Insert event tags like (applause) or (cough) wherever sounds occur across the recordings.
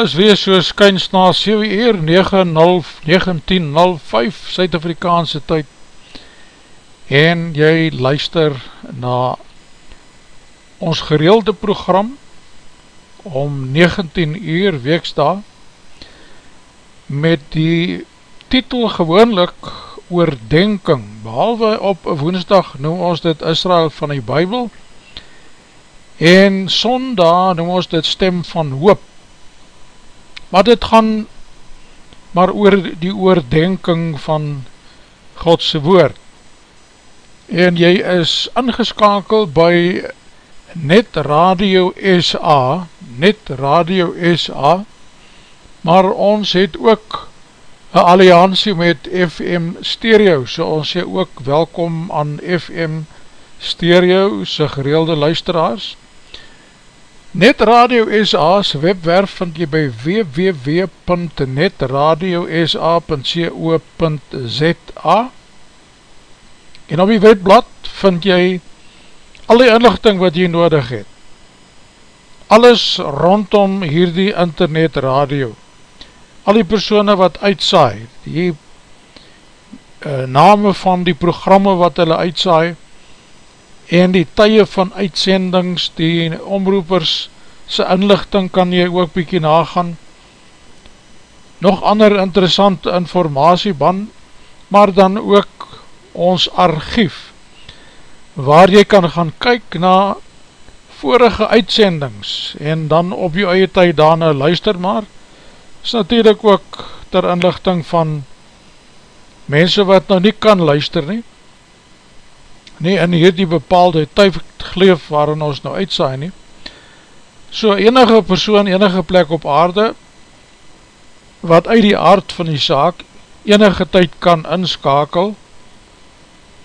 is weer so skyns na 7 uur 19.05 Suid-Afrikaanse tyd. En jy luister na ons gereelde program om 19 uur weeksta met die titel gewoonlik oordenking. Behalwe op woensdag noem ons dit Israel van die Bijbel en sondag noem ons dit stem van hoop maar dit gaan maar oor die oordenking van Godse woord. En jy is ingeskakel by Net Radio SA, Net Radio SA, maar ons het ook een alliantie met FM Stereo, so ons sê ook welkom aan FM Stereo, sy gereelde luisteraars. Net Radio SA's webwerf vind jy by www.netradiosa.co.za en op die webblad vind jy al die inlichting wat jy nodig het. Alles rondom hierdie internet radio. Al die persoene wat uitsaai, die uh, name van die programme wat hulle uitsaai, en die tye van uitsendings, die omroepers sy inlichting kan jy ook bykie nagaan. Nog ander interessante informatie ban, maar dan ook ons archief, waar jy kan gaan kyk na vorige uitsendings, en dan op jou eie tyd daarna luister maar, is natuurlijk ook ter inlichting van mense wat nou nie kan luister nie, nie in hierdie bepaalde tydgleef waarin ons nou uitsaai nie. So enige persoon, enige plek op aarde, wat uit die aard van die saak enige tyd kan inskakel,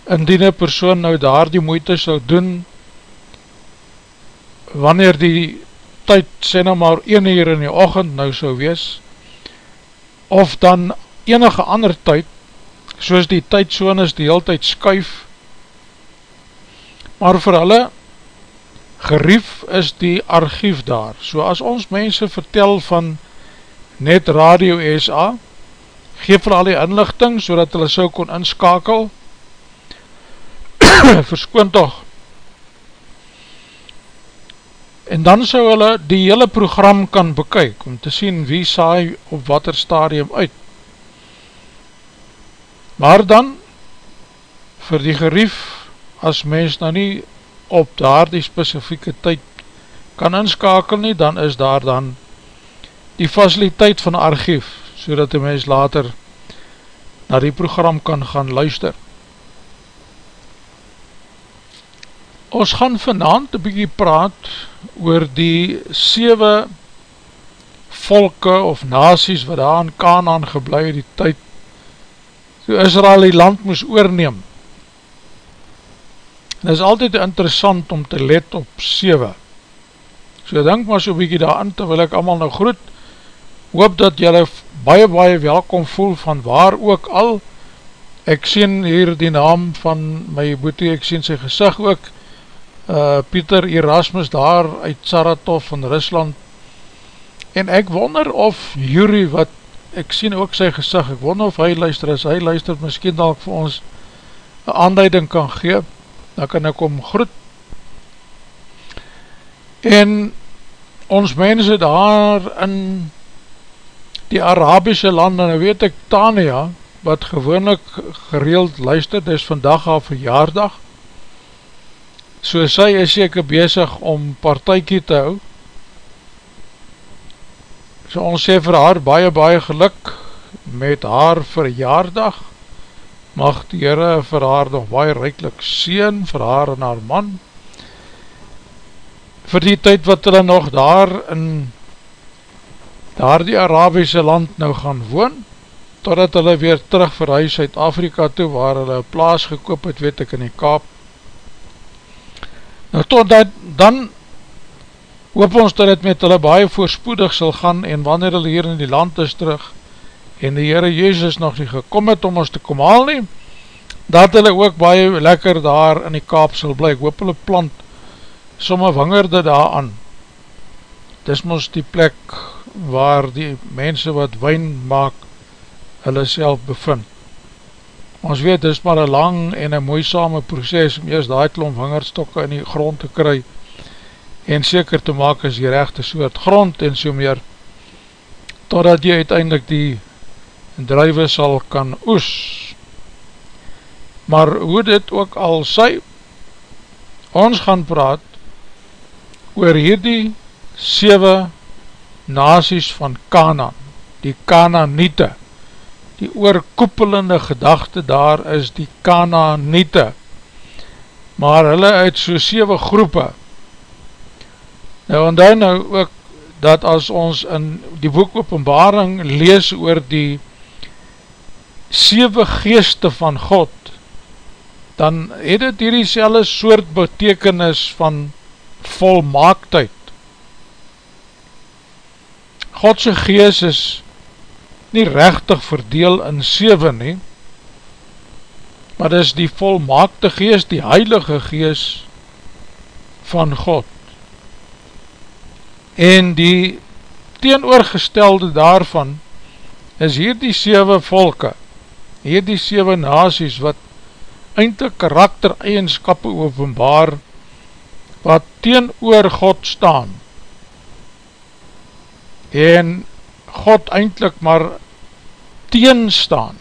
indien een persoon nou daar die moeite sal doen, wanneer die tyd, sê nou maar 1 uur in die ochend nou sal wees, of dan enige ander tyd, soos die tydsoon is die heel tyd skuif, maar vir hulle gerief is die archief daar. So as ons mense vertel van net Radio SA, geef vir al die inlichting, so dat hulle so kon inskakel, (coughs) verskoon toch. En dan so hulle die hele program kan bekyk, om te sien wie saai op wat er stadium uit. Maar dan, vir die gerief as mens nou nie op daar die specifieke tyd kan inskakel nie, dan is daar dan die faciliteit van archief, so dat die mens later na die program kan gaan luister. Ons gaan vanavond een bykie praat oor die 7 volke of nasies wat daar in Kanaan geblei die tyd toe Israel die land moes oorneem En is altyd interessant om te let op 7. So denk maar so'n bykie daar aan, terwyl ek allemaal nou groet, hoop dat jylle baie baie welkom voel van waar ook al. Ek sien hier die naam van my boete, ek sien sy gezicht ook, uh, Pieter Erasmus daar uit Saratov van Rusland. En ek wonder of Yuri wat, ek sien ook sy gezicht, ek wonder of hy luister, as hy luister, miskien dat ek vir ons een aanduiding kan geef, dan kan ek om groet. En ons mense daar in die Arabische lande, nou weet ek Tania, wat gewoonlik gereeld luister, dit is vandag al verjaardag, so sy is seker bezig om partijkie te hou, so ons sê vir haar baie baie geluk met haar verjaardag, mag die Heere vir haar nog baie reiklik sien, vir haar en haar man, vir die tyd wat hulle nog daar in daar die Arabiese land nou gaan woon, totdat hulle weer terug vir huis Zuid-Afrika toe, waar hulle plaas gekoop het, weet ek, in die Kaap. Nou tot dat, dan hoop ons dat het met hulle baie voorspoedig sal gaan, en wanneer hulle hier in die land is terug, en die Heere Jezus nog nie gekom het om ons te kom haal nie, dat hulle ook baie lekker daar in die kaap sal bly, ek hoop hulle plant somme wingerde daar aan, dis ons die plek waar die mense wat wijn maak, hulle self bevind. Ons weet, dis maar een lang en een moeisame proces om eers die klomp wingerstokke in die grond te kry en seker te maak as die rechte soort grond en so meer, totdat jy uiteindelik die druive sal kan oes. Maar hoe dit ook al sy, ons gaan praat oor hierdie 7 nasies van Kanaan, die Kanaaniete, die oorkoepelende gedachte daar is die Kanaaniete, maar hulle uit so 7 groepe, nou en dan nou ook, dat as ons in die boek openbaring lees oor die 7 geeste van God, dan het het hierdie selle soort betekenis van volmaaktheid. Godse gees is nie rechtig verdeel in 7 nie, maar dis die volmaakte gees, die heilige gees van God. En die teenoorgestelde daarvan is hier die 7 volke, hier die 7 nasies wat eindelijk karakter eigenskap openbaar wat teen oor God staan. En God eindelijk maar teen staan.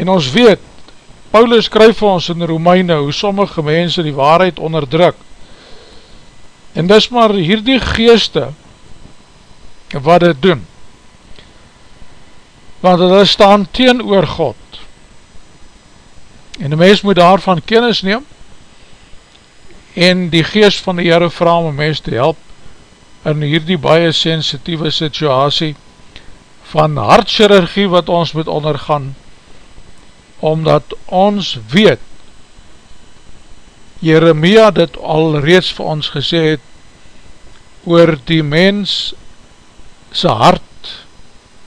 En ons weet Paulus skryf vir ons in Romeine hoe sommige mense die waarheid onderdruk. En dis maar hierdie geeste wat dit doen want hulle staan teen oor God. En die mens moet daarvan kennis neem en die geest van die Heere vraag om mens te help in hierdie baie sensitieve situasie van hartchirurgie wat ons moet ondergaan omdat ons weet Jeremia dit al reeds vir ons gesê het oor die mens sy hart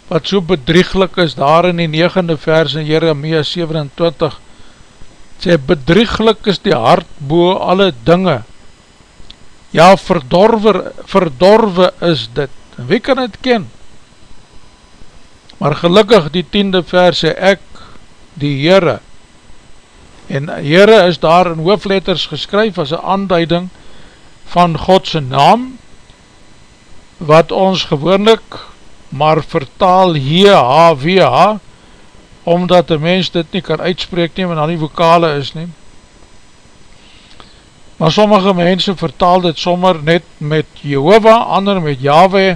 wat so bedrieglik is daar in die negende vers in Jeremia 27 sê bedrieglik is die hart boe alle dinge. Ja verdorwe, verdorwe is dit. En wie kan het ken? Maar gelukkig die tiende vers sê ek die Heere en Heere is daar in hoofletters geskryf as een aanduiding van Godse naam wat ons gewoonlik maar vertaal H-H-W-H omdat die mens dit nie kan uitspreek nie, en dan die vokale is nie. Maar sommige mense vertaal dit sommer net met Jehovah, ander met Yahweh,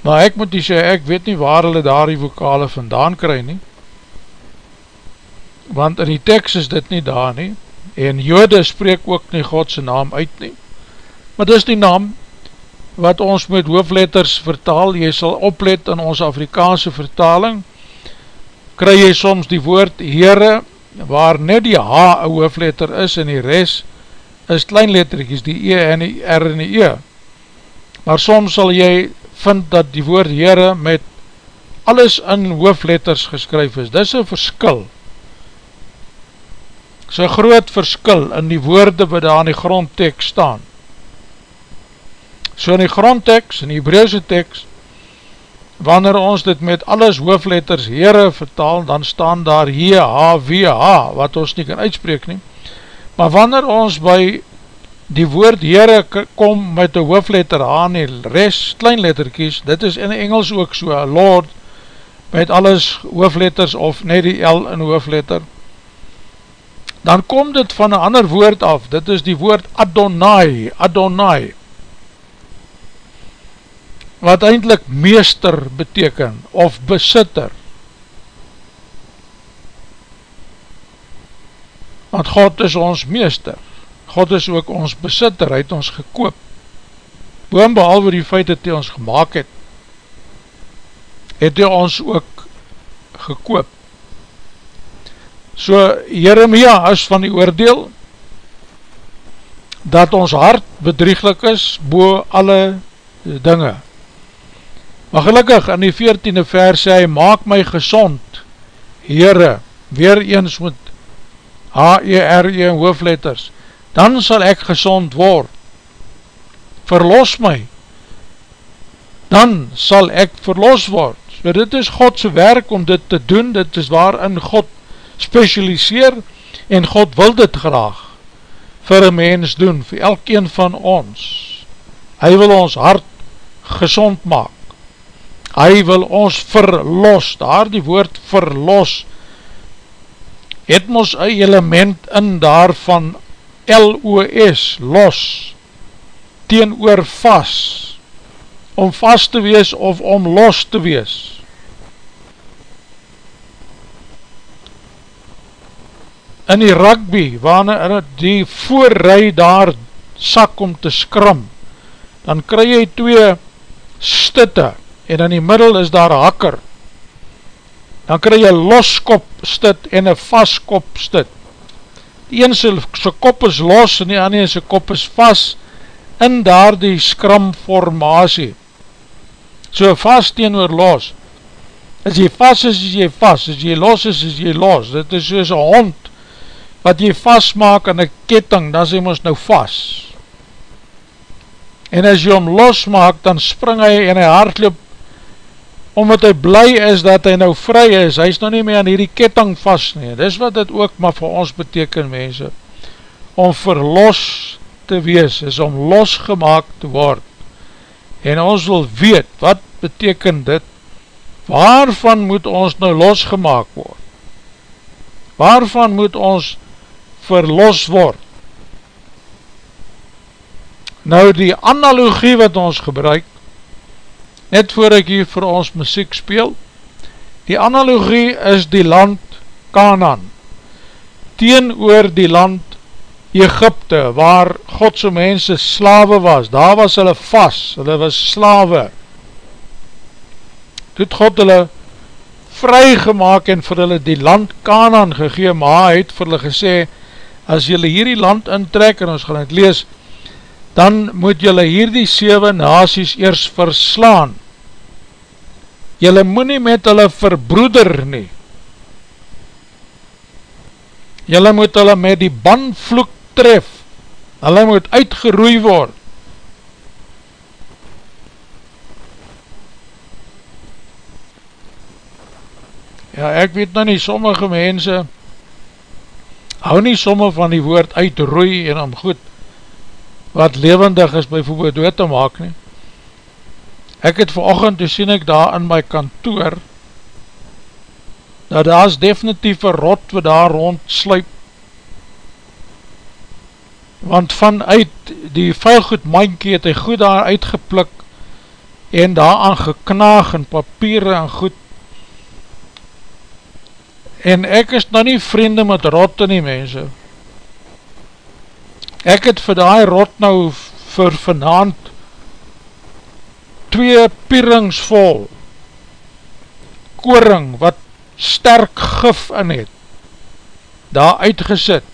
maar ek moet die sê, ek weet nie waar hulle daar die vokale vandaan kry nie, want in die tekst is dit nie daar nie, en jode spreek ook nie Godse naam uit nie, maar dis die naam wat ons met hoofletters vertaal, jy sal oplet in ons Afrikaanse vertaling, kry jy soms die woord Heere, waar net die H een hoofletter is en die res is kleinletterkies, die E en die R en die E. Maar soms sal jy vind dat die woord Heere met alles in hoofletters geskryf is. Dis een verskil. Dis een groot verskil in die woorde wat daar in die grondtekst staan. So in die grondtekst, in die Hebreeuwse tekst, wanneer ons dit met alles hoofletters Heere vertaal, dan staan daar H-H-W-H, wat ons nie kan uitspreek nie. Maar wanneer ons by die woord Heere kom met die hoofletter H en die rest kleinletterkies, dit is in Engels ook so, Lord, met alles hoofletters of net die L in hoofletter, dan kom dit van een ander woord af, dit is die woord Adonai, Adonai, wat eindelijk meester beteken, of besitter. Want God is ons meester, God is ook ons besitter, hy het ons gekoop. Boon behalwe die feit dat hy ons gemaakt het, het hy ons ook gekoop. So Jeremia is van die oordeel, dat ons hart bedrieglik is, bo alle dinge, Maar gelukkig in die 14e vers sê hy, maak my gezond, Heere, weer eens met H-E-R-E -E hoofletters, dan sal ek gezond word, verlos my, dan sal ek verlos word, so dit is Godse werk om dit te doen, dit is waarin God specialiseer, en God wil dit graag, vir een mens doen, vir elkeen van ons, hy wil ons hart gezond maak, hy wil ons verlos, daar die woord verlos, het ons een element in daarvan L-O-S, los, teen oor vast, om vast te wees of om los te wees. In die rugby, wanneer die voorrij daar sak om te skram, dan kry jy twee stitte, en in die middel is daar hakker, dan kry jy loskop stit en een vastkop stit. Die een sy, sy kop is los en die ander sy kop is vast in daar die skramformatie. So vast teen oor los. As jy vast is, is jy vast. As jy los is, is jy los. Dit is soos een hond wat jy vast maak in een ketting, dan hy ons nou vast. En as jy hom los maak, dan spring hy en hy hardloop omdat hy bly is dat hy nou vry is, hy is nou nie meer aan hierdie ketting vast nie, dis wat dit ook maar vir ons beteken mense, om verlos te wees, is om losgemaak te word, en ons wil weet, wat beteken dit, waarvan moet ons nou losgemaak word, waarvan moet ons verlos word, nou die analogie wat ons gebruik, net voor ek hier vir ons muziek speel, die analogie is die land Canaan, teen oor die land Egypte, waar Godse mense slawe was, daar was hulle vast, hulle was slawe, toet God hulle vrygemaak en vir hulle die land Canaan gegee, maar hy het vir hulle gesê, as julle hierdie land intrek, en ons gaan het lees, dan moet jylle hierdie 7 nasies eers verslaan. Jylle moet nie met hulle verbroeder nie. Jylle moet hulle met die banvloek tref. Hulle moet uitgeroei word. Ja, ek weet nou nie, sommige mense hou nie somme van die woord uitroei en om goed wat levendig is bijvoorbeeld dood te maak nie. Ek het verochend, toe sien ek daar in my kantoor, dat daar is definitief een rot wat daar rond sluip, want vanuit die vuilgoed mankie het hy goed daar uitgeplik, en daar aan geknaag en papier en goed, en ek is nou nie vriende met rotte nie mense, Ek het vir die rot nou vir vanavond twee pierings vol. Koring wat sterk gif in het. Daar uitgesit.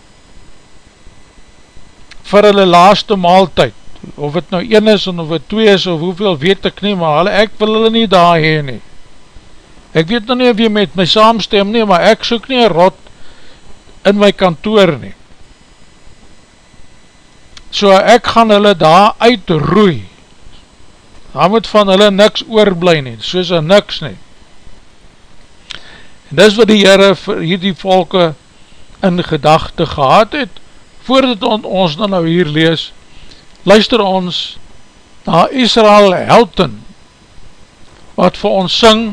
Vir hulle laaste maaltijd. Of het nou een is of het twee is of hoeveel weet ek nie maar hulle, ek wil hulle nie daar heen nie. Ek weet nou nie of jy met my saamstem nie maar ek soek nie een rot in my kantoor nie. So ek gaan hulle daar uitroei, daar moet van hulle niks oorblij nie, soos er niks nie. En dis wat die Heere vir hierdie volke in gedachte gehad het, voordat ons dan nou hier lees, luister ons na Israel Helton, wat vir ons syng,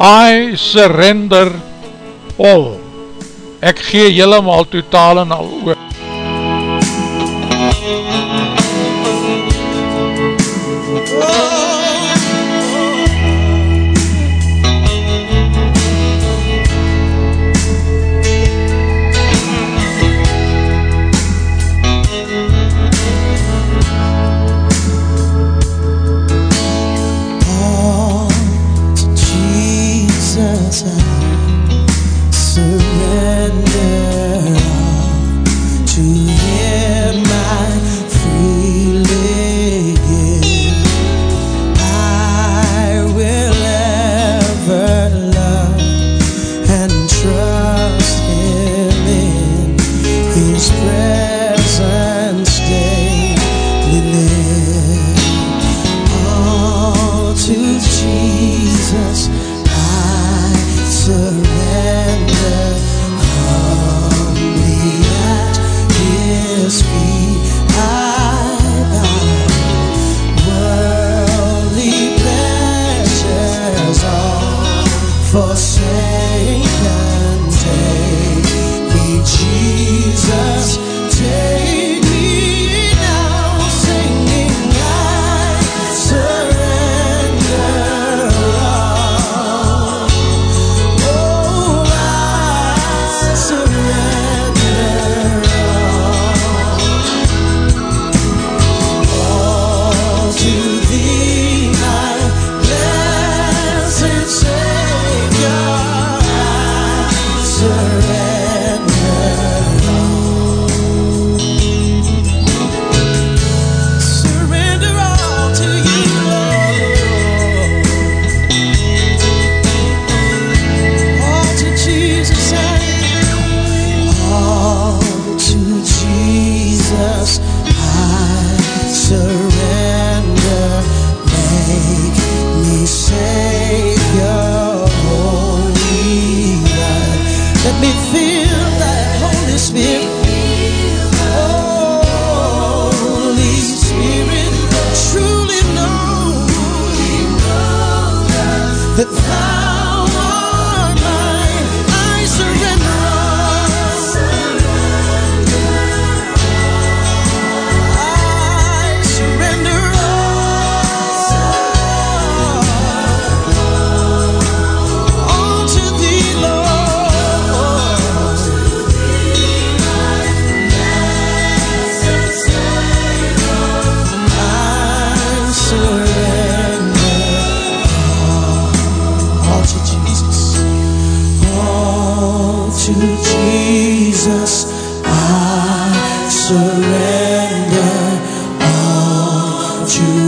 I surrender all, ek gee helemaal totaal en al oor.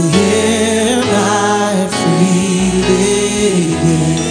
hear life breathing in.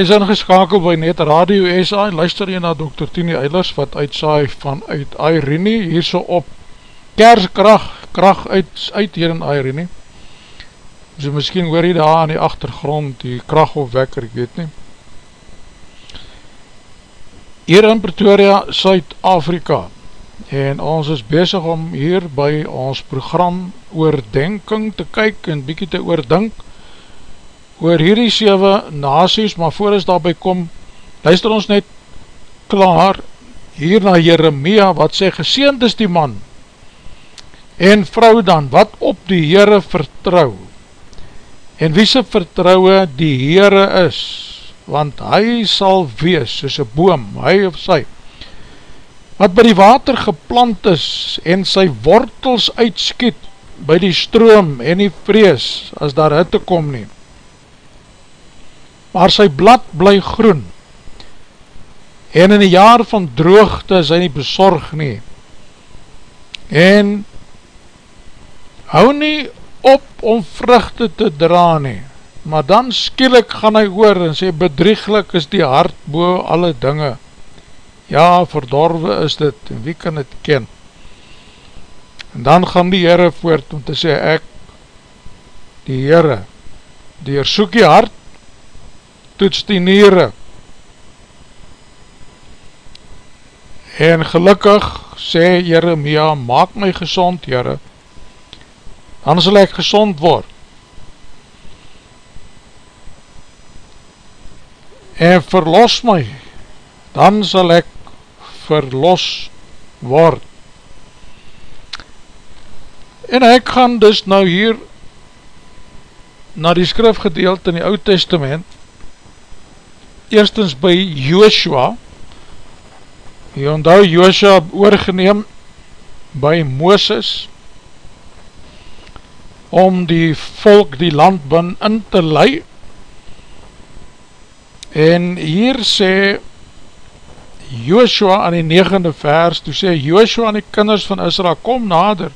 Jy is ingeskakeld by Net Radio SA en luister jy na Dr. Tini Eilers wat uitsaai vanuit Airene hier so op Kerskracht, kracht uit, uit hier in Airene so miskien hoor jy daar aan die achtergrond die krachtopwekker, ek weet nie hier in Pretoria, Suid-Afrika en ons is bezig om hier by ons program oordenking te kyk en bykie te oordink oor hierdie 7 nasies, maar voor ons daarby kom, luister ons net klaar hier na Jeremia, wat sê, geseend is die man, en vrou dan, wat op die Heere vertrouw, en wie sy vertrouwe die Heere is, want hy sal wees, soos een boom, hy of sy, wat by die water geplant is, en sy wortels uitskiet, by die stroom en die vrees, as daar hitte kom neem, maar sy blad bly groen, en in die jaar van droogte is hy nie bezorg nie, en hou nie op om vruchte te dra nie, maar dan skielik gaan hy oor en sê bedrieglik is die hart boe alle dinge, ja verdorwe is dit, en wie kan het ken, en dan gaan die Heere voort om te sê ek, die Heere, die er soek die hart, toets die niere. En gelukkig sê Jeremia, maak my gezond Jere dan sal ek gezond word. En verlos my dan sal ek verlos word. En ek gaan dus nou hier na die skrifgedeelte in die oud testament eerstens by Joshua, jy onthou Joshua oorgeneem by Mooses, om die volk die land bin in te lei, en hier sê Joshua aan die negende vers, toe sê Joshua aan die kinders van Israel, kom nader,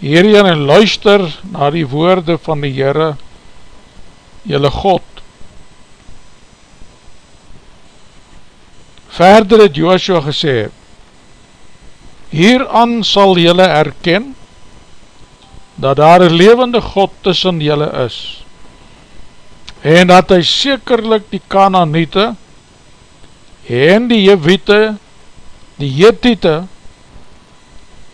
hierheen en luister na die woorde van die Heere, jylle God, Verder het Joshua gesê, Hieraan sal jylle erken, dat daar een levende God tussen jylle is, en dat hy sekerlik die Kananiete, en die Jewite, die Jetite,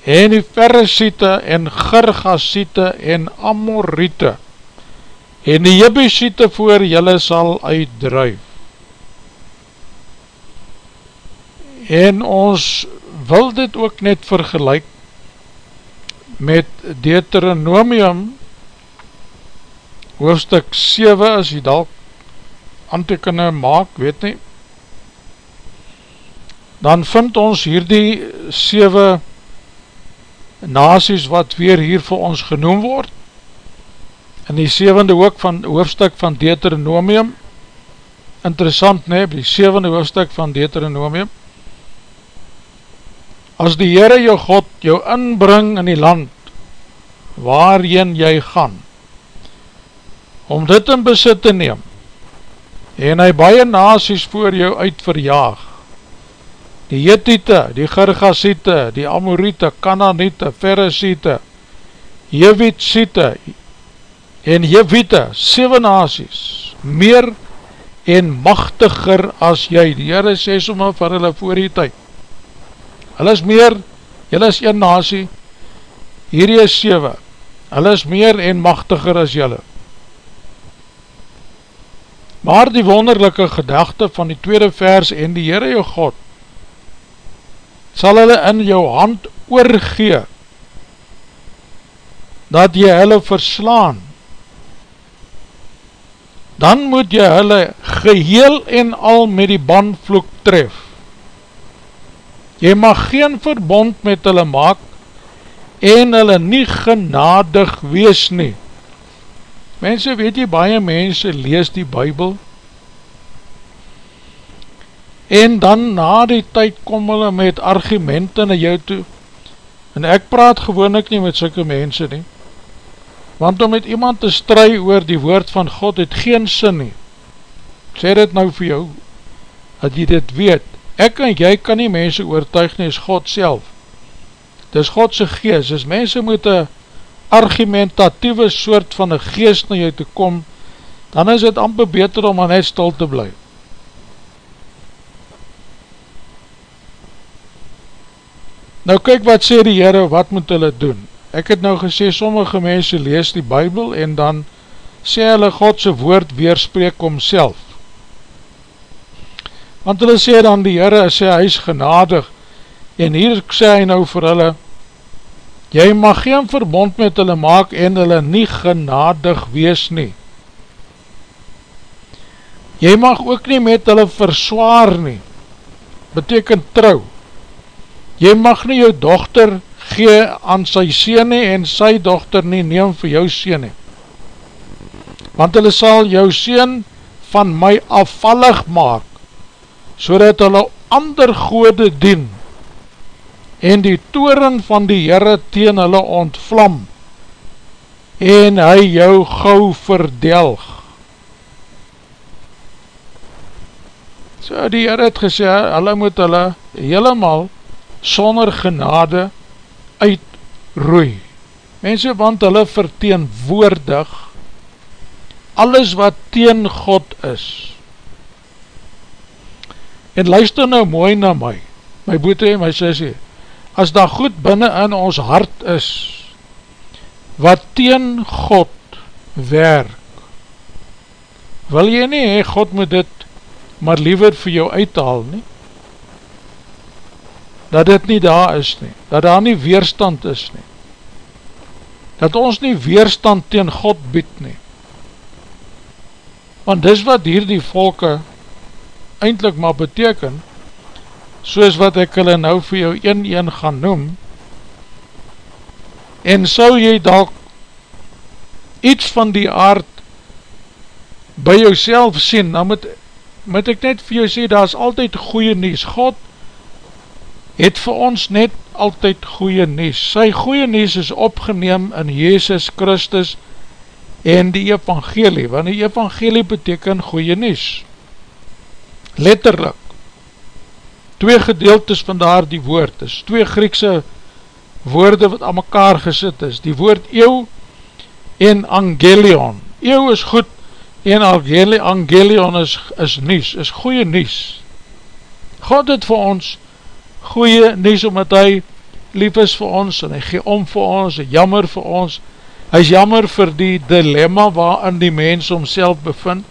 en die Ferresiete, en Gergasiete, en Amorite, en die Jebisiete voor jylle sal uitdruif. En ons wil dit ook net vergelijk met Deuteronomium hoofdstuk 7 as jy dalk antekenne maak, weet nie. Dan vind ons hierdie 7 nasies wat weer hier vir ons genoem word. In die 7e ook van hoofdstuk van Deuteronomium. Interessant ne, die 7e hoofdstuk van Deuteronomium as die Heere jou God jou inbring in die land waarin jy gaan om dit in besit te neem en hy baie nasies voor jou uit verjaag die Jetite, die Gergasiete, die Amorite, Kananite, Ferresiete, Jewitsite en Jewite, 7 nasies, meer en machtiger as jy, die Heere sê soma vir hulle voor die tyd, hulle is meer, julle is een nasie, hierdie is 7, hulle is meer en machtiger as julle. Maar die wonderlijke gedachte van die tweede vers en die Heere jou God, sal hulle in jou hand oorgee, dat jy hulle verslaan, dan moet jy hulle geheel en al met die bandvloek tref. Jy mag geen verbond met hulle maak en hulle nie genadig wees nie. Mense, weet jy, baie mense lees die bybel en dan na die tyd kom hulle met argumente na jou toe. En ek praat gewoon ek nie met sulke mense nie want om met iemand te stry oor die woord van God het geen sin nie. Sê dit nou vir jou dat jy dit weet ek en jy kan nie mense oortuig nie is God self dis Godse geest as mense moet een argumentatieve soort van een geest na jou te kom, dan is het amper beter om aan net stil te bly. Nou kyk wat sê die Heere, wat moet hulle doen? Ek het nou gesê, sommige mense lees die Bijbel en dan sê hulle Godse woord weerspreek omself. Want hulle sê dan die Heere, sê hy is genadig en hier sê hy nou vir hulle, Jy mag geen verbond met hulle maak en hulle nie genadig wees nie. Jy mag ook nie met hulle verswaar nie. Betekent trouw. Jy mag nie jou dochter gee aan sy sien nie en sy dochter nie neem vir jou sien nie. Want hulle sal jou sien van my afvallig maak, so dat hulle ander gode dien en die toren van die Heere teen hulle ontvlam en hy jou gauw verdelg. So die Heere het gesê, hulle moet hulle helemaal sonder genade uitroei. Mense, want hulle verteenwoordig alles wat teen God is. En luister nou mooi na my, my boete en my sissie, as daar goed binnen in ons hart is, wat teen God werk, wil jy nie, he, God moet dit maar liever vir jou uithaal nie, dat dit nie daar is nie, dat daar nie weerstand is nie, dat ons nie weerstand teen God bied nie, want dis wat hier die volke eindelijk maar beteken, soos wat ek hulle nou vir jou een een gaan noem, en sou jy dalk iets van die aard by jouself sien, dan moet, moet ek net vir jou sê, daar is altyd goeie nies, God het vir ons net altyd goeie nies, sy goeie nies is opgeneem in Jezus Christus en die evangelie, want die evangelie beteken goeie nies, letterlik, twee gedeeltes van daar die woord is, twee Griekse woorde wat aan mekaar gesit is, die woord eeuw en angelion, eeuw is goed en angelion is, is nies, is goeie nies. God het vir ons goeie nies, omdat hy lief is vir ons, en hy gee om vir ons, en jammer vir ons, hy is jammer vir die dilemma waarin die mens omself bevind,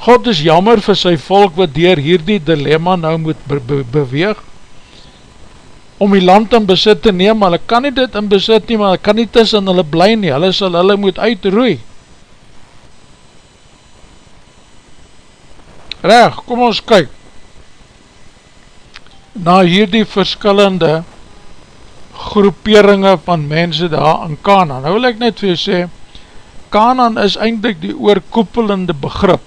God is jammer vir sy volk wat dier hierdie dilemma nou moet be be beweeg om die land in besit te neem, maar hulle kan nie dit in besit nie, maar hulle kan nie tussen hulle bly nie, hulle sal hulle moet uitroei. Reg, kom ons kyk na hierdie verskillende groeperinge van mense daar in Kanaan. Nou wil ek net vir jy sê, Kanaan is eindelijk die oorkoepelende begrip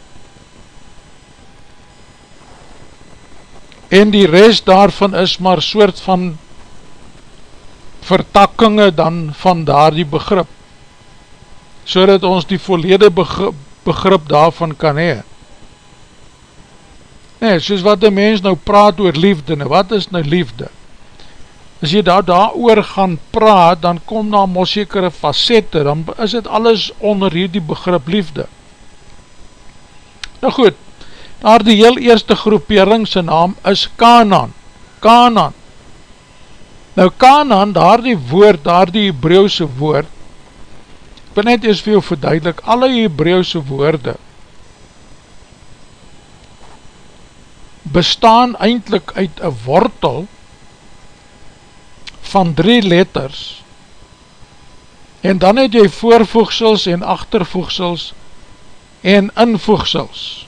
en die rest daarvan is maar soort van vertakkinge dan van daar die begrip, so dat ons die vollede begrip, begrip daarvan kan hee. Nee, soos wat die mens nou praat oor liefde, nou wat is nou liefde? As jy daar daar oor gaan praat, dan kom daar mos sekere facette, dan is het alles onder hier die begrip liefde. Nou goed, daar die heel eerste groepering sy naam is Kanaan, Kanaan. Nou Kanaan, daar die woord, daar die Hebreeuwse woord, ek ben net eers veel verduidelik, alle Hebreeuwse woorde bestaan eindelijk uit een wortel van drie letters en dan het jy voorvoegsels en achtervoegsels en invoegsels.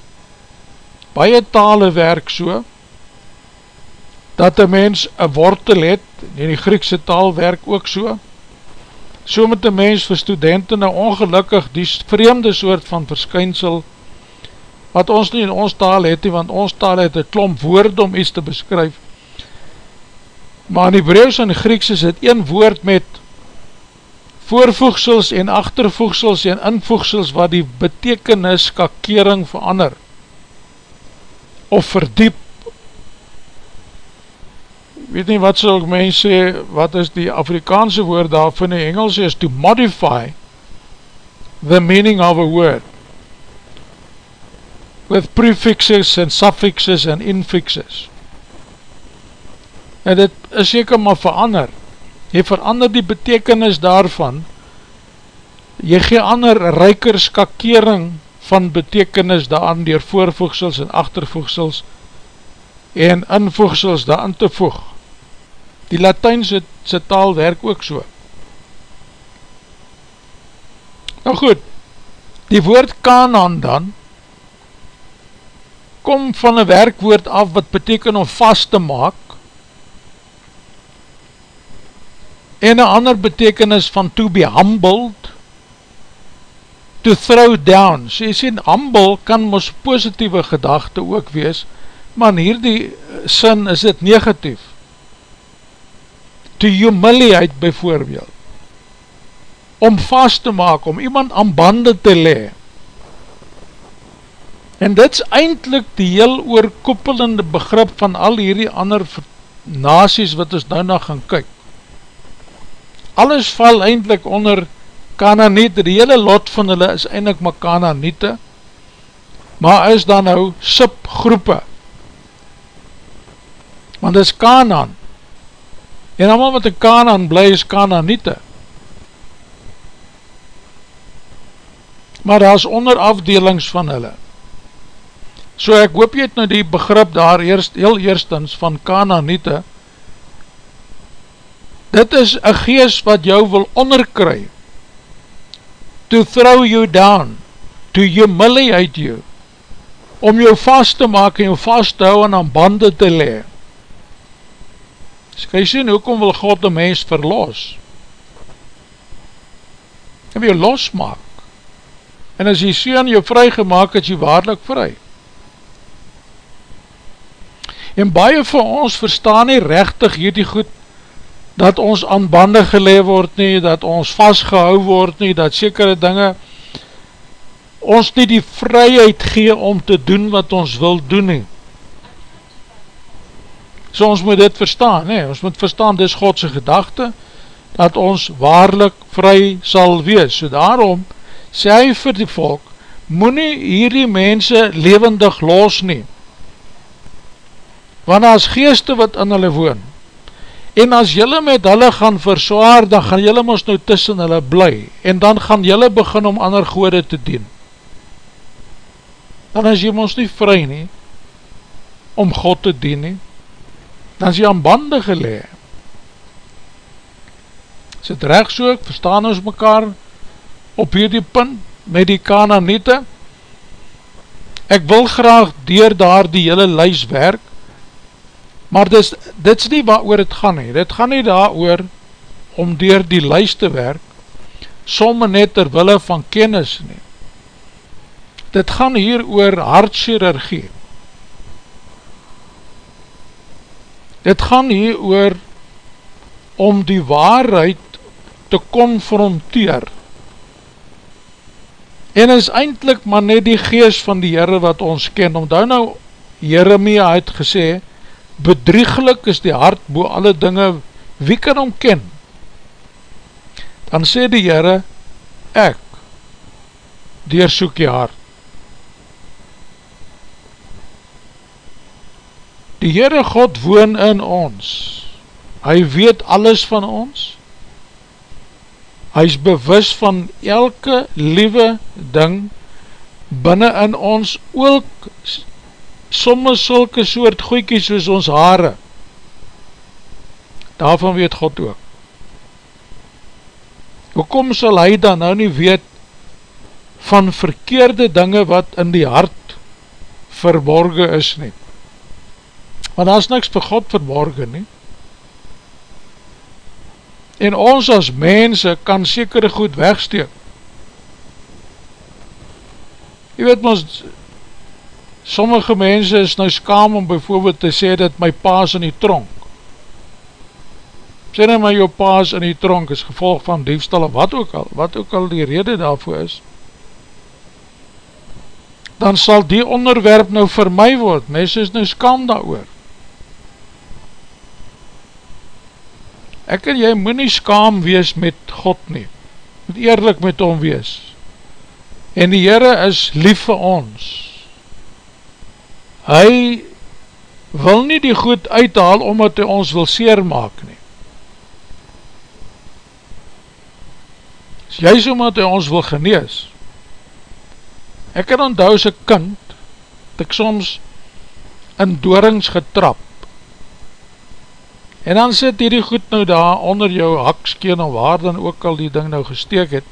Baie tale werk so, dat een mens een wortel het, en die Griekse taal werk ook so, so met een mens vir studenten nou ongelukkig die vreemde soort van verskynsel, wat ons nie in ons taal het, want ons taal het een klomp woord om iets te beskryf, maar in Hebrews en Grieks is het een woord met voorvoegsels en achtervoegsels en invoegsels wat die betekenis kakering verander of verdiep. Weet nie wat sal ek mens sê wat is die Afrikaanse woord daarvan in Engels is to modify the meaning of a word with prefixes and suffixes and infixes. En dit is seker maar verander. Jy verander die betekenis daarvan, jy gee ander rijker skakering van betekenis daaran dier voorvoegsels en achtervoegsels en invoegsels daaran te voeg. Die Latijnse taal werk ook so. Nou goed, die woord kanan dan, kom van een werkwoord af wat beteken om vast te maak, en een ander betekenis van to be humbled, to throw down, so jy sê, humble kan ons positieve gedachte ook wees, maar in hierdie sin is dit negatief, to humiliate bijvoorbeeld, om vast te maak, om iemand aan bande te le, en dit is eindelijk die heel oorkoppelende begrip van al hierdie ander nasies wat ons nou na gaan kyk, alles val eindelijk onder Kananiete, die hele lot van hulle is eindelijk maar Kananiete, maar is dan nou subgroepe, want is Kanan, en allemaal wat in Kanan bly is Kananiete, maar daar is onderafdelings van hulle, so ek hoop jy het nou die begrip daar eerst, heel eerstens van Kananiete, dit is een geest wat jou wil onderkry, to throw you down, to humiliate you, om jou vast te maak en jou vast te hou en aan bande te le. So kan jy sien, hoekom wil God die mens verlos? En wil jou losmaak. En as jy sien jou vry gemaakt, is jy waarlik vry. En baie van ons verstaan nie rechtig hierdie goed dat ons aan bande gelee word nie, dat ons vastgehou word nie, dat sekere dinge ons nie die vryheid gee om te doen wat ons wil doen nie. So ons moet dit verstaan, nie? ons moet verstaan, dit is Godse gedachte, dat ons waarlik vry sal wees. So daarom sê hy vir die volk, moet nie hierdie mense levendig los nie, want as geeste wat in hulle woon, en as jylle met hulle gaan verswaar, dan gaan jylle ons nou tussen hulle bly, en dan gaan jylle begin om ander goede te dien. Dan is jy ons nie vry nie, om God te dien nie, dan is jy aan bande gelee. Is het recht so, ek verstaan ons mekaar op hierdie punt, met die kananiete, ek wil graag dier daar die hele lys werk, Maar dis, dit is nie waar oor het gaan nie, dit gaan nie daar oor om dier die lijst te werk, somme net terwille van kennis nie. Dit gaan hier oor hartchirurgie. Dit gaan hier oor om die waarheid te konfronteer. En is eindelijk maar net die geest van die Heere wat ons ken, omdat nou Jeremia het gesê, bedrieglik is die hart boe alle dinge, wie kan hom ken? Dan sê die Heere, ek, deersoek die hart. Die Heere God woon in ons, hy weet alles van ons, hy is bewus van elke liewe ding, binnen in ons ook somme sulke soort goeikies soos ons haare, daarvan weet God ook. Hoekom sal hy dan nou nie weet van verkeerde dinge wat in die hart verborgen is nie. Want daar is niks vir God verborgen nie. En ons as mense kan sekere goed wegsteek. Je weet ons, sommige mense is nou skam om bijvoorbeeld te sê dat my paas in die tronk. Sê nou maar jou paas in die tronk is gevolg van diefstal of wat ook al, wat ook al die rede daarvoor is. Dan sal die onderwerp nou vir my word, mense is nou skam daar oor. Ek en jy moet nie skaam wees met God nie, moet eerlijk met hom wees. En die Heere is lief vir ons. Hy wil nie die goed uithaal omdat hy ons wil seer maak nie. Juist omdat hy ons wil genees. Ek het onthou as een kind, dat ek soms in doorings getrap, en dan sit hierdie goed nou daar onder jou hakskeen of waar dan ook al die ding nou gesteek het,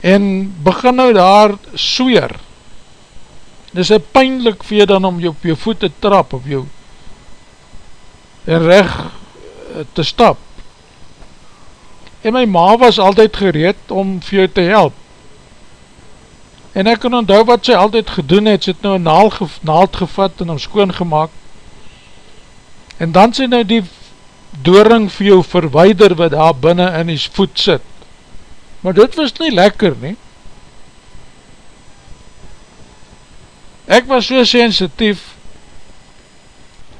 en begin nou daar sweer, Is pijnlik vir jy dan om jou op jou voet te trap op jou en recht eh, te stap. En my ma was altyd gereed om vir jou te help. En ek kan onthou wat sy altyd gedoen het, sy het nou een naald, ge, naald gevat en hom skoon gemaakt. En dan sy nou die dooring vir jou verweider wat daar binnen in die voet sit. Maar dit was nie lekker nie. Ek was so sensitief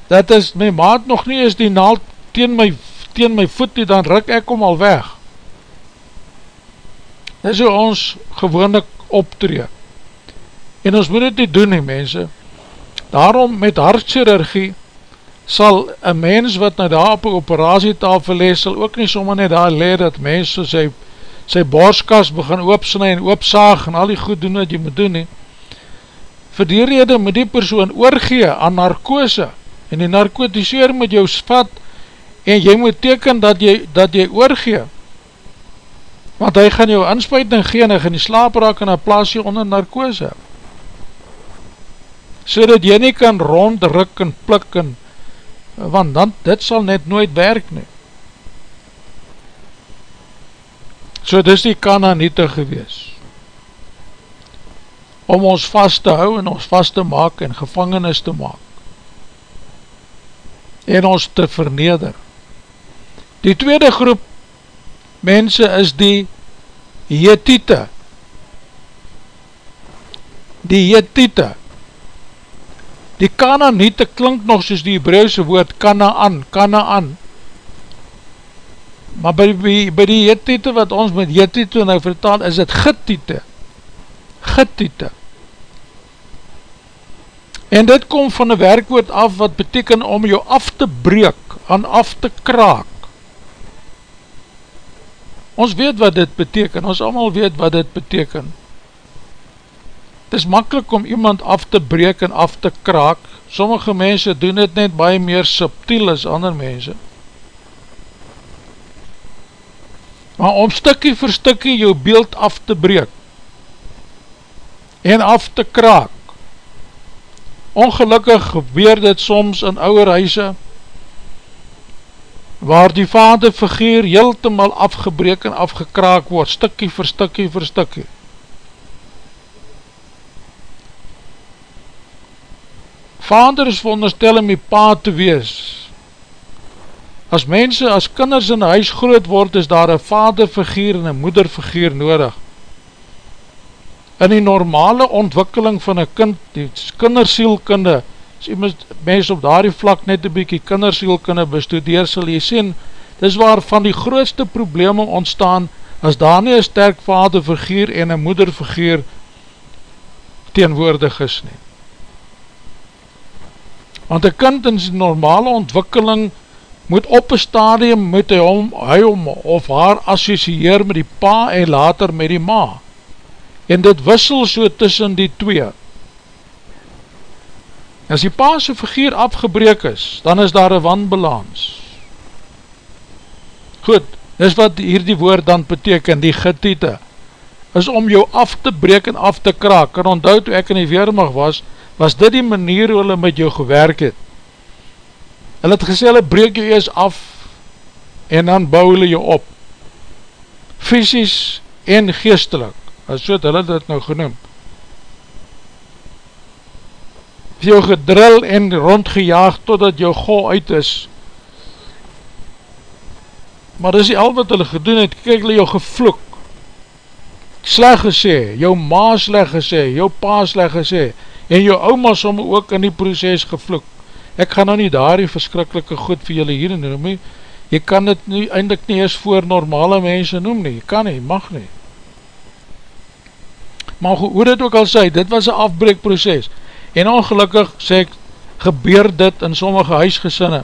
dat as my maat nog nie is die naald teen my, teen my voet nie, dan ruk ek om al weg. Dit is hoe ons gewoonlik optree. En ons moet dit nie doen nie, mense. Daarom met hartchirurgie sal een mens wat nou daar op een operasietafel lees, sal ook nie sommer net daar leer dat mens so sy, sy borskas begin oopsnij en oopsaag en al die goed doen wat jy moet doen nie vir die rede moet die persoon oorgee aan narkose en die narkotiseer moet jou spat en jy moet teken dat jy, dat jy oorgee. Want hy gaan jou inspuiting gee en hy gaan die slaap raak en hy plaas jy onder narkose. So dat jy nie kan rondruk en plik en, want dan, dit sal net nooit werk nie. So dis die kananiete gewees om ons vast te hou en ons vast te maak en gevangenis te maak en ons te verneder. Die tweede groep mense is die Hethiete. Die Hethiete. Die Kanaaniete klink nog soos die Hebrauwse woord Kanaan, Kanaan. Maar by, by, by die Hethiete wat ons met Hethiete nou vertaal, is het Githiete. Githiete. En dit kom van een werkwoord af wat beteken om jou af te breek, aan af te kraak. Ons weet wat dit beteken, ons allemaal weet wat dit beteken. Het is makkelijk om iemand af te breek en af te kraak. Sommige mense doen dit net baie meer subtiel as ander mense. Maar om stikkie vir stikkie jou beeld af te breek en af te kraak, Ongelukkig gebeur dit soms in ouwe huise, waar die vader figuur heeltemaal afgebreek en afgekraak word, stikkie vir stikkie vir stikkie. Vader is veronderstel om die pa te wees. As mense, as kinders in die huis groot word, is daar een vaderfiguur en een moederfiguur nodig in die normale ontwikkeling van een kind, die kindersielkunde, as iemand mens op daardie vlak net een bykie kindersielkunde bestudeer, sal jy sien, dis waar van die grootste probleme ontstaan, as daar nie een sterk vaderfiguur en een moederfiguur teenwoordig is nie. Want een kind in sy normale ontwikkeling moet op een stadium moet hy hom, hy hom of haar associeer met die pa en later met die ma en dit wissel so tussen die twee. As die paase figuur afgebreek is, dan is daar een wanbalans. Goed, dis wat hier die woord dan beteken, die getiete. is om jou af te breek en af te kraak. En onthou toe ek in die Weermacht was, was dit die manier hoe hulle met jou gewerk het. Hulle het gesê, hulle breek jou eers af en dan bou hulle jou op. Fysisk en geestelik. As so het hulle dit nou genoem. Jou gedril en rondgejaag totdat jou go uit is, maar dis al wat hulle gedoen het, kyk hulle jou gevloek, sleg gesê, jou ma sleg gesê, jou pa sleg gesê, en jou oma somme ook in die proces gevloek. Ek gaan nou nie daar die verskrikkelike goed vir julle hier noem nie, jy kan dit nie, eindelijk nie eens voor normale mense noem nie, jy kan nie, mag nie. Maar hoe dit ook al sê, dit was een afbreekproces, en ongelukkig sê ek, gebeur dit in sommige huisgesinne,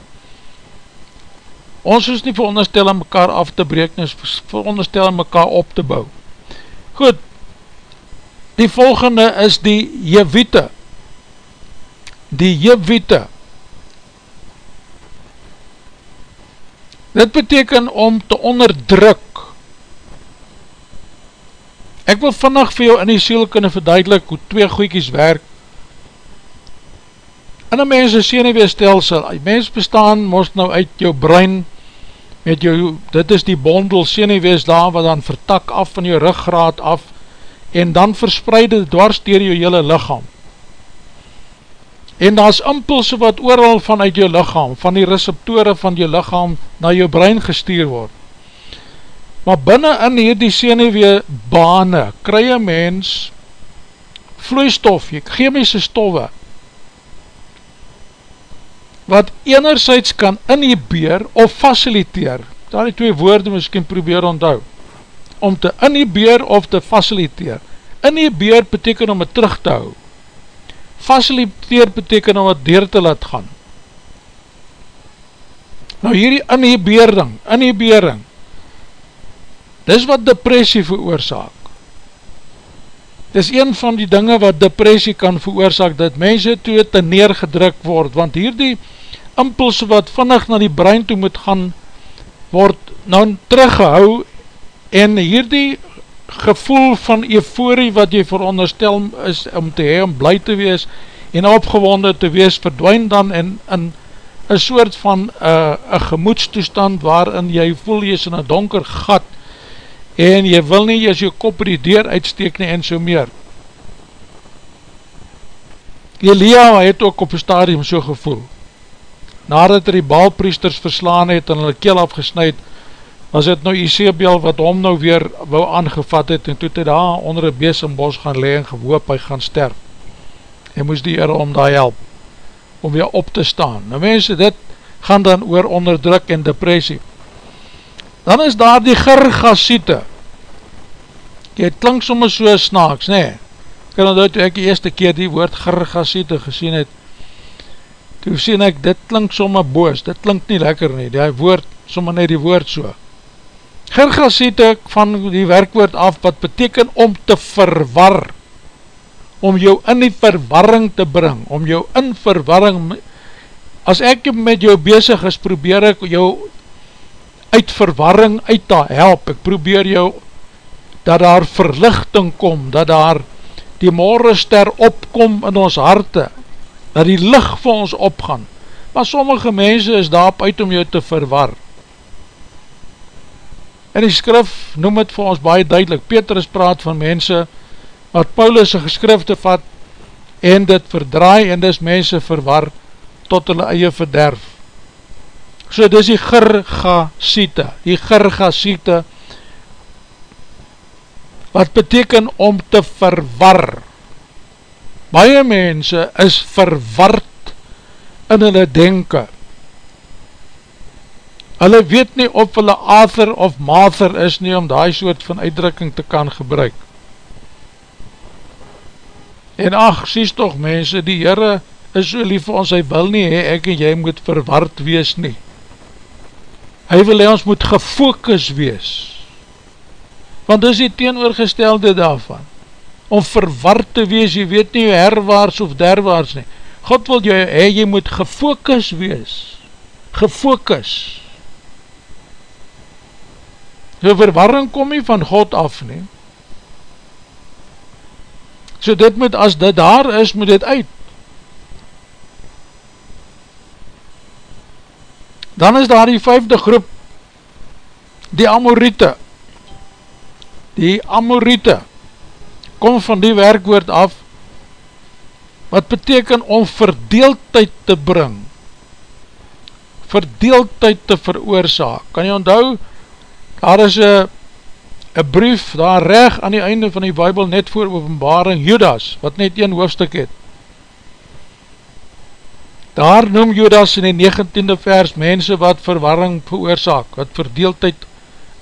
Ons is nie veronderstel om mekaar af te breek, ons veronderstel om mekaar op te bou. Goed, die volgende is die Jewite. Die Jewite. Dit beteken om te onderdruk. Ek wil vannig vir jou in die siel kunnen verduidelik hoe twee goeikies werk. In een mens is seneweestelsel, die mens bestaan moest nou uit jou brein, met jou, dit is die bondel senewees daar, wat dan vertak af van jou ruggraad af, en dan verspreid het dwars dier jou hele lichaam. En daar is impulse wat ooral vanuit jou lichaam, van die receptore van jou lichaam, na jou brein gestuur word. Maar binnen in hierdie senewee bane, kry een mens vloeistof, chemische stoffe, wat enerzijds kan inhibeer of faciliteer, daar die twee woorde miskien probeer onthou, om te inhibeer of te faciliteer. Inhibeer beteken om het terug te hou. Faciliteer beteken om het deur te laat gaan. Nou hierdie inhibering, inhibering, dis wat depressie veroorzaak. Dis een van die dinge wat depressie kan veroorzaak, dat mense toe te neergedruk word, want hierdie impuls wat vinnig na die brein toe moet gaan, word nou teruggehou en hierdie gevoel van euforie wat jy veronderstel is om te hee, om blij te wees en opgewonde te wees, verdwijn dan in, in een soort van uh, een gemoedstoestand waarin jy voel jy is in een donker gat en jy wil nie jy kop die deur uitsteek nie en so meer. Elia het ook op een stadium so gevoel nadat hy die baalpriesters verslaan het en hulle keel afgesnijd, was het nou Isabel wat hom nou weer wou aangevat het en toe het hy daar onder een besenbos gaan leen en gewoop hy gaan sterf. Hy moes die ere om daar help, om weer op te staan. Nou mense, dit gaan dan oor onderdruk en depressie. Dan is daar die gergasiete. Jy klink soms so snaaks, nee. Ek kan dat ek die eerste keer die woord gergasiete gesien het, toe sien ek, dit klink somme boos, dit klink nie lekker nie, die woord, somme net die woord so. Gerga sêt ek van die werkwoord af, wat beteken om te verwar, om jou in die verwarring te bring, om jou in verwarring, as ek met jou bezig is, probeer ek jou uit verwarring uit te help, ek probeer jou, dat daar verlichting kom, dat daar die morgenster opkom in ons harte, dat die licht vir ons opgaan, maar sommige mense is daarop uit om jou te verwar. En die skrif noem het vir ons baie duidelik, Petrus praat van mense, wat Paulus' geskrifte vat, en dit verdraai, en dis mense verwar, tot hulle eie verderf. So dis die gergasiete, die gergasiete, wat beteken om te verwar, baie mense is verward in hulle denken. Hulle weet nie of hulle aether of maather is nie om die soort van uitdrukking te kan gebruik. En ach, sies toch mense, die Heere is so lief vir ons, hy wil nie, he, ek en jy moet verward wees nie. Hy wil hy ons moet gefokus wees. Want dis die teenoorgestelde daarvan om verward te wees, jy weet nie herwaarts of derwaarts nie. God wil jy, hy, jy moet gefokus wees, gefokus. So verwarring kom nie van God af nie, So dit moet, as dit daar is, moet dit uit. Dan is daar die vijfde groep, die Amorite. Die Amorite kom van die werkwoord af, wat beteken om verdeeldheid te bring, verdeeldheid te veroorzaak. Kan jy onthou, daar is een brief daar reg aan die einde van die Bijbel net voor openbaring, Judas, wat net een hoofdstuk het. Daar noem Judas in die 19e vers mense wat verwarring veroorzaak, wat verdeeldheid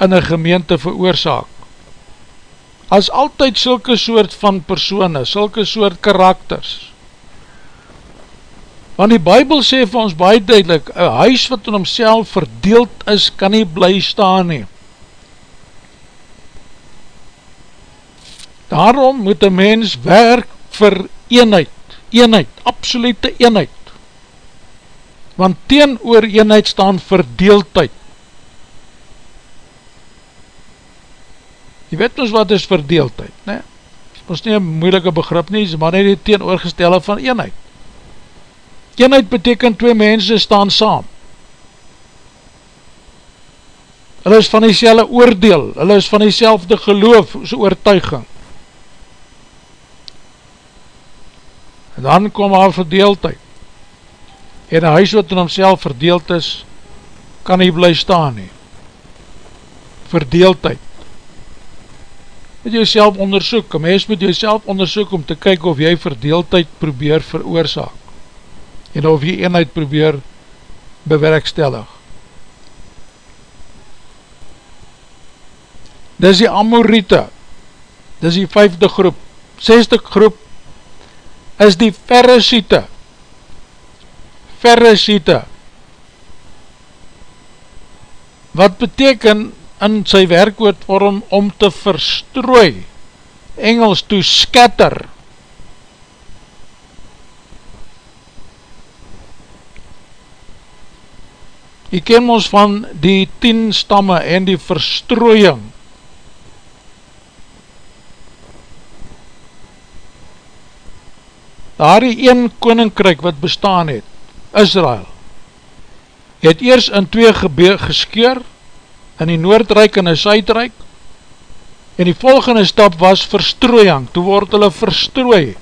in een gemeente veroorzaak. As altyd sulke soort van persoene, sulke soort karakters, Want die Bijbel sê vir ons baie duidelik, een huis wat in homself verdeeld is, kan nie bly staan nie. Daarom moet een mens werk vir eenheid, eenheid, absolute eenheid. Want teen oor eenheid staan verdeeldheid. Je weet ons wat is verdeeldheid, ne? Ons nie een moeilike begrip nie, maar nie die teenoorgestelde van eenheid. Eenheid beteken twee mense staan saam. Hulle is van die oordeel, hulle is van die selfde geloof, so oortuiging. En dan kom haar verdeeldheid. En een huis wat in homself verdeeld is, kan nie bly staan nie. Verdeeldheid. Moet jy self onderzoek, een mens moet jy self onderzoek om te kyk of jy verdeeldheid probeer veroorzaak en of jy eenheid probeer bewerkstellig. Dis die Amorite, dis die vijfde groep, zesde groep is die Pharisite, Pharisite, wat beteken in sy werkwoordvorm om te verstrooi, Engels to scatter, Jy ken ons van die tien stamme en die verstrooiing. Daar die een koninkryk wat bestaan het, Israel, het eers in twee geskeur, in die Noordrijk en die Suidrijk, en die volgende stap was verstrooiing, toe word hulle verstrooi,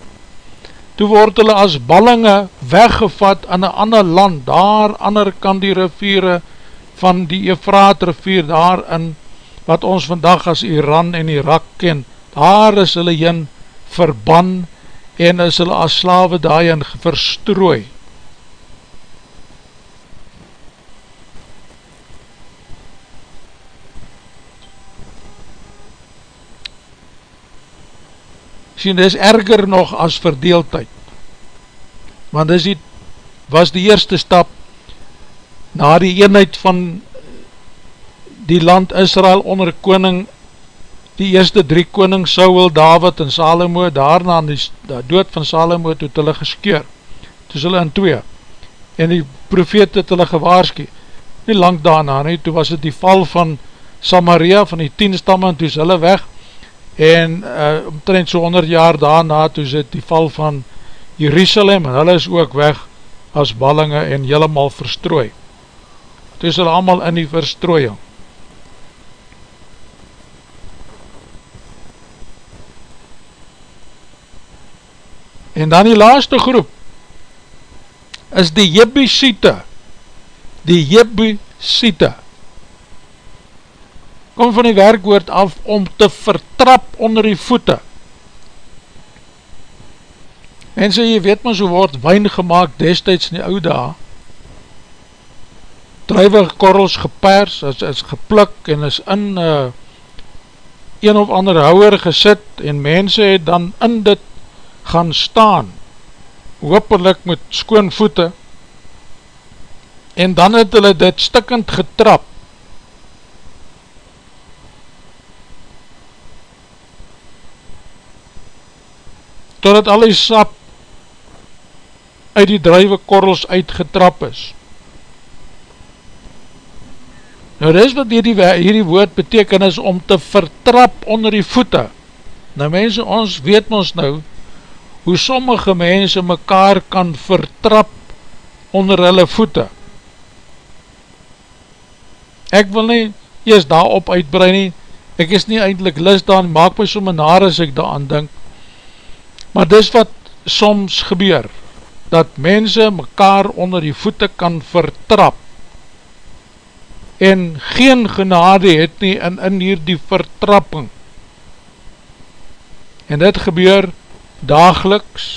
toe word hulle as ballinge weggevat in een ander land, daar ander kan die riviere van die Efraat rivier daarin, wat ons vandag as Iran en Irak ken, daar is hulle in verban en is hulle as slawe daarin verstrooi. Sien, dit is erger nog as verdeeldheid, want dit die, was die eerste stap na die eenheid van die land Israel onder koning, die eerste drie koning Saul, David en Salomo, daarna die, die dood van Salomo het hulle geskeur, toe hulle in twee, en die profeet het hulle gewaarski, nie lang daarna nie, toe was het die val van Samaria, van die tien stamme, en toe is hulle weg, en uh, omtrent so 100 jaar daarna toe is die val van Jerusalem en hulle is ook weg as ballinge en helemaal verstrooi. Toe is hulle allemaal in die verstrooiing? En dan die laaste groep is die Jebusite die Jebusite kom van die werkwoord af om te vertrap onder die voete. Mense, jy weet maar so word wijn gemaakt destijds in die oude dag. Druivige korrels gepers, is, is gepluk en is in uh, een of ander houwer gesit en mense het dan in dit gaan staan, hoopelik met skoon voete, en dan het hulle dit stikkend getrap, totdat al die sap uit die druive korrels uitgetrap is. Nou dis wat hierdie, hierdie woord beteken is om te vertrap onder die voete. Nou mense, ons weet ons nou, hoe sommige mense mekaar kan vertrap onder hulle voete. Ek wil nie eers daarop uitbrei nie, ek is nie eindelijk lis daar, maak my somme naar as ek daar aan dink, maar dis wat soms gebeur, dat mense mekaar onder die voete kan vertrap, en geen genade het nie in, in hier die vertrapping, en dit gebeur dageliks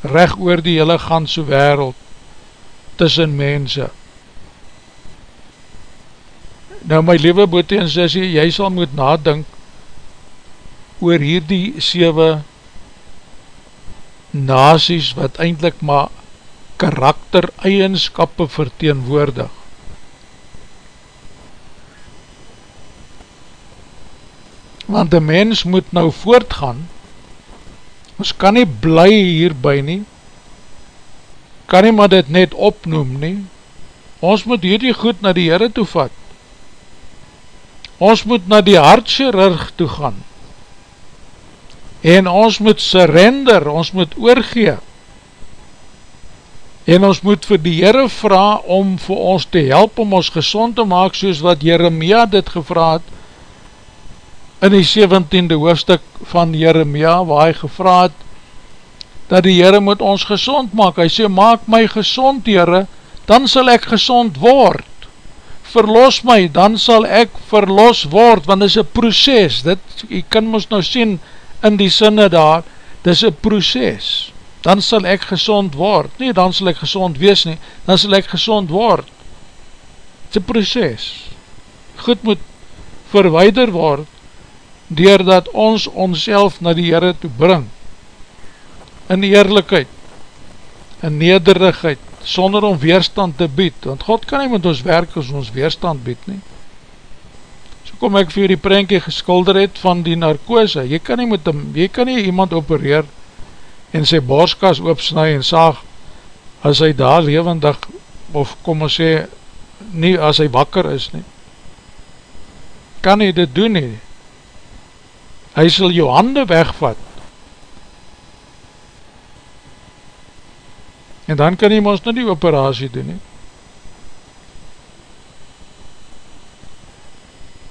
recht oor die hele ganse wereld tussen mense. Nou my liewe boete en sissie, jy sal moet nadink oor hierdie 7 nasies wat eindelijk maar karakter eigenskappe verteenwoordig. Want die mens moet nou voortgaan. Ons kan nie bly hierby nie, kan nie maar dit net opnoem nie, ons moet hierdie goed na die Heere toe vat, ons moet na die hartchirurg toe gaan, en ons moet surrender, ons moet oorgee, en ons moet vir die Heere vraag om vir ons te help om ons gezond te maak, soos wat Jeremia dit gevraad, in die 17e hoofdstuk van Jeremia, waar hy gevraad, dat die Heere moet ons gezond maak. Hy sê, maak my gezond, Heere, dan sal ek gezond word. Verlos my, dan sal ek verlos word, want dit is een proces. Dit, jy kan ons nou sien in die sinne daar, dit is een proces. Dan sal ek gezond word. Nee, dan sal ek gezond wees nie, dan sal ek gezond word. Het is een proces. Goed moet verweider word, door dat ons onself na die Heere toe bring, in eerlijkheid, in nederigheid, sonder om weerstand te bied, want God kan nie met ons werk as ons weerstand bied nie. So kom ek vir die prentje geskulder het van die narkose, jy kan nie met hom, jy kan nie iemand opereer en sy borskas oopsnui en saag as hy daar levendig, of kom ons sê, nie as hy wakker is nie. Kan hy dit doen nie, hy sal jou hande wegvat en dan kan hy ons nou die operatie doen nie.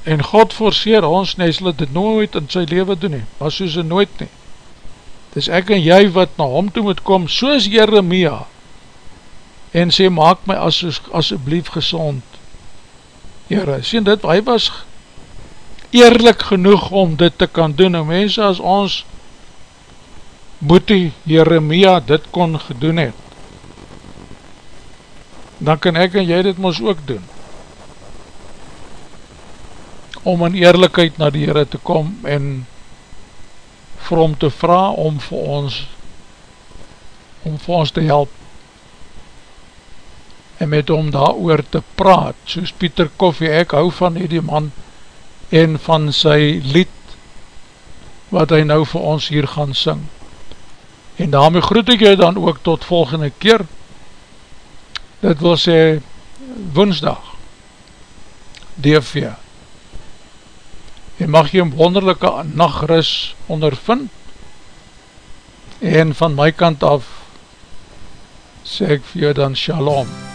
En God forceer ons nie, hy sal dit nooit in sy leven doen nie, maar soos hy nooit nie. Dis ek en jy wat na hom toe moet kom, soos Jeremia. En sê, maak my as, asjeblief gezond Heere, sien dit, hy was eerlik genoeg om dit te kan doen, en mense as ons boete Jeremia dit kon gedoen het, dan kan ek en jy dit ons ook doen, om in eerlijkheid na die Heere te kom, en vir hom te vraag om vir ons, om vir ons te help, en met hom daar oor te praat, soos Pieter Koffie, ek hou van die man, en van sy lied wat hy nou vir ons hier gaan sing. En daarmee groet ek jy dan ook tot volgende keer. Dit wil sê woensdag, DV. En mag jy een wonderlijke nachtris ondervind en van my kant af sê ek vir jou dan shalom.